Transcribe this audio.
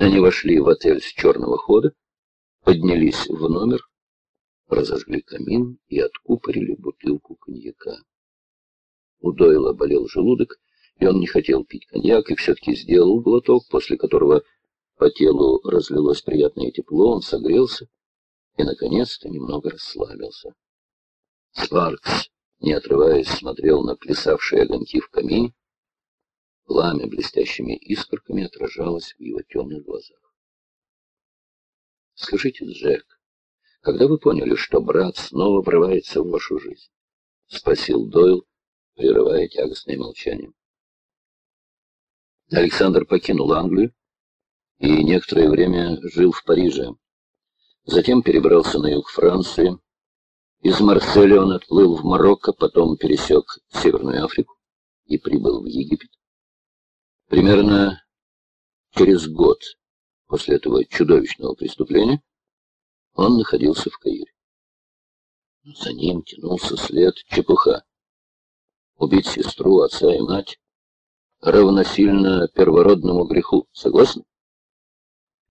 Они вошли в отель с черного хода, поднялись в номер, разожгли камин и откупорили бутылку коньяка. У Дойла болел желудок, и он не хотел пить коньяк, и все-таки сделал глоток, после которого по телу разлилось приятное тепло, он согрелся и, наконец-то, немного расслабился. Спаркс, не отрываясь, смотрел на плясавшие огоньки в камине. Пламя блестящими искорками отражалось в его темных глазах. «Скажите, Джек, когда вы поняли, что брат снова врывается в вашу жизнь?» — спросил Дойл, прерывая тягостное молчание. Александр покинул Англию и некоторое время жил в Париже. Затем перебрался на юг Франции. Из Марселя он отплыл в Марокко, потом пересек Северную Африку и прибыл в Египет. Примерно через год после этого чудовищного преступления он находился в Каире. За ним тянулся след чепуха. Убить сестру, отца и мать равносильно первородному греху. Согласны?